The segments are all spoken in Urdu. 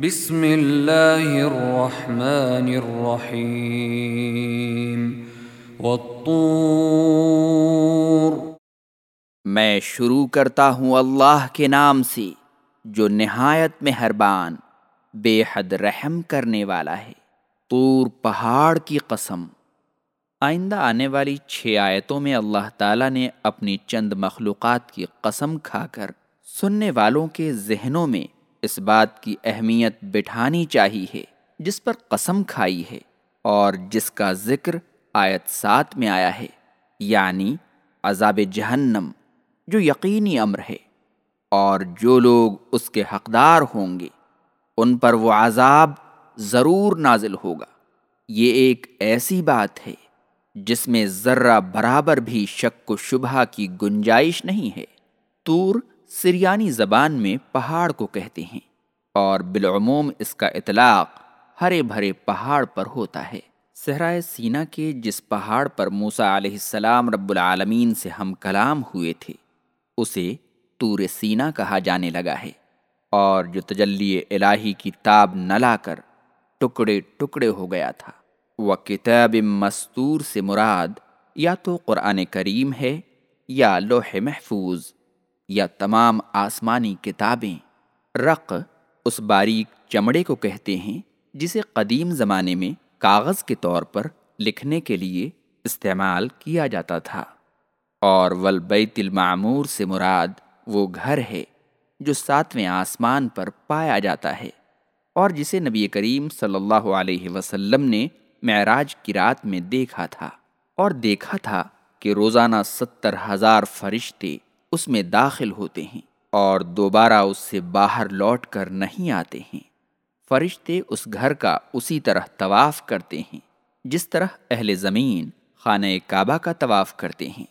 بسم اللہ الرحمن الرحیم. والطور. میں شروع کرتا ہوں اللہ کے نام سے، جو نہایت مہربان، بے حد رحم کرنے والا ہے۔ طور پہاڑ کی قسم۔ آئندہ آنے والی چھ آیتوں میں اللہ تعالیٰ نے اپنی چند مخلوقات کی قسم کھا کر سننے والوں کے ذہنوں میں اس بات کی اہمیت بٹھانی چاہیے جس پر قسم کھائی ہے اور جس کا ذکر آیت سات میں آیا ہے یعنی عذاب جہنم، جو یقینی امر ہے۔ اور جو لوگ اس کے حقدار ہوں گے، ان پر وہ عذاب ضرور نازل ہوگا۔ یہ ایک ایسی بات ہے جس میں ذرہ برابر بھی شک و شبہ کی گنجائش نہیں ہے۔ تور سریانی زبان میں پہاڑ کو کہتے ہیں اور بالعموم اس کا اطلاق ہرے بھرے پہاڑ پر ہوتا ہے۔ صحرائے سینا کے جس پہاڑ پر موسا علیہ السلام رب العالمین سے ہم کلام ہوئے تھے، اسے تور سینا کہا جانے لگا ہے اور جو تجلی الہی کی تاب نہ لا کر ٹکڑے ٹکڑے ہو گیا تھا۔ وہ کتاب مستور سے مراد یا تو قرآن کریم ہے یا لوح محفوظ۔ یا تمام آسمانی کتابیں رق اس باریک چمڑے کو کہتے ہیں جسے قدیم زمانے میں کاغذ کے طور پر لکھنے کے لیے استعمال کیا جاتا تھا۔ اور ولبیت المعمور سے مراد وہ گھر ہے جو ساتویں آسمان پر پایا جاتا ہے اور جسے نبی کریم صلی اللہ علیہ وسلم نے معراج کی رات میں دیکھا تھا اور دیکھا تھا کہ روزانہ ستر ہزار فرشتے اس میں داخل ہوتے ہیں اور دوبارہ اس سے باہر لوٹ کر نہیں آتے ہیں۔ فرشتے اس گھر کا اسی طرح طواف کرتے ہیں، جس طرح اہل زمین خانہ کعبہ کا طواف کرتے ہیں۔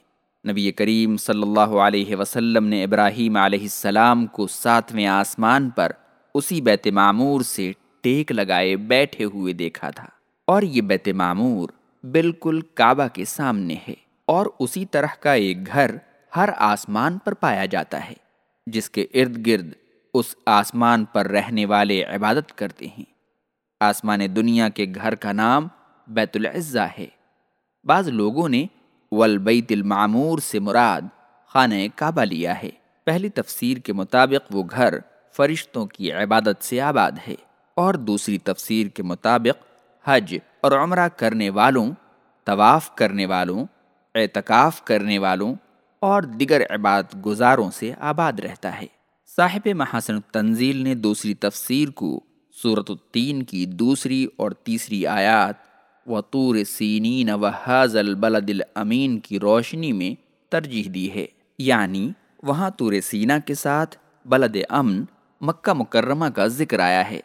نبی کریم صلی اللہ علیہ وسلم نے ابراہیم علیہ السلام کو ساتویں آسمان پر اسی بیت معمور سے ٹیک لگائے بیٹھے ہوئے دیکھا تھا۔ اور یہ بیت معمور بالکل کعبہ کے سامنے ہے اور اسی طرح کا ایک گھر ہر آسمان پر پایا جاتا ہے، جس کے ارد گرد اس آسمان پر رہنے والے عبادت کرتے ہیں۔ آسمان دنیا کے گھر کا نام بیت العزہ ہے۔ بعض لوگوں نے والبیت المعمور سے مراد خانہ کعبہ لیا ہے۔ پہلی تفسیر کے مطابق وہ گھر فرشتوں کی عبادت سے آباد ہے۔ اور دوسری تفسیر کے مطابق حج اور عمرہ کرنے والوں، طواف کرنے والوں، اعتکاف کرنے والوں اور دیگر عبادت گزاروں سے آباد رہتا ہے۔ صاحب محاسن التنزیل نے دوسری تفسیر کو صورت التین کی دوسری اور تیسری آیات و طور سینین و حاض البلد الامین کی روشنی میں ترجیح دی ہے۔ یعنی وہاں طور سینا کے ساتھ بلد امن مکہ مکرمہ کا ذکر آیا ہے۔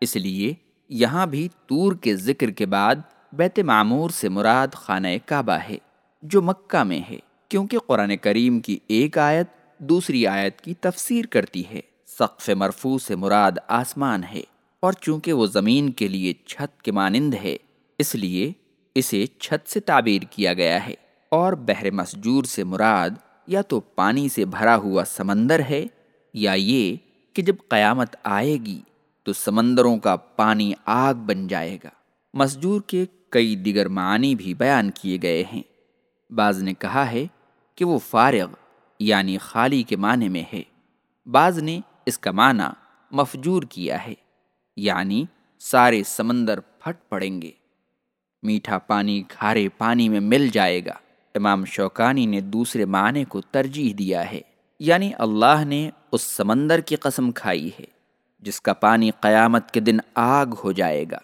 اس لیے یہاں بھی طور کے ذکر کے بعد بیت معمور سے مراد خانہ کعبہ ہے، جو مکہ میں ہے۔ کیونکہ قرآن کریم کی ایک آیت دوسری آیت کی تفسیر کرتی ہے۔ سقف مرفوع سے مراد آسمان ہے اور چونکہ وہ زمین کے لیے چھت کے مانند ہے، اس لیے اسے چھت سے تعبیر کیا گیا ہے۔ اور بحر مسجور سے مراد یا تو پانی سے بھرا ہوا سمندر ہے یا یہ کہ جب قیامت آئے گی تو سمندروں کا پانی آگ بن جائے گا۔ مسجور کے کئی دیگر معنی بھی بیان کیے گئے ہیں۔ بعض نے کہا ہے کہ وہ فارغ یعنی خالی کے معنی میں ہے۔ بعض نے اس کا معنی مفجور کیا ہے یعنی سارے سمندر پھٹ پڑیں گے۔ میٹھا پانی کھارے پانی میں مل جائے گا۔ امام شوکانی نے دوسرے معنی کو ترجیح دیا ہے یعنی اللہ نے اس سمندر کی قسم کھائی ہے، جس کا پانی قیامت کے دن آگ ہو جائے گا۔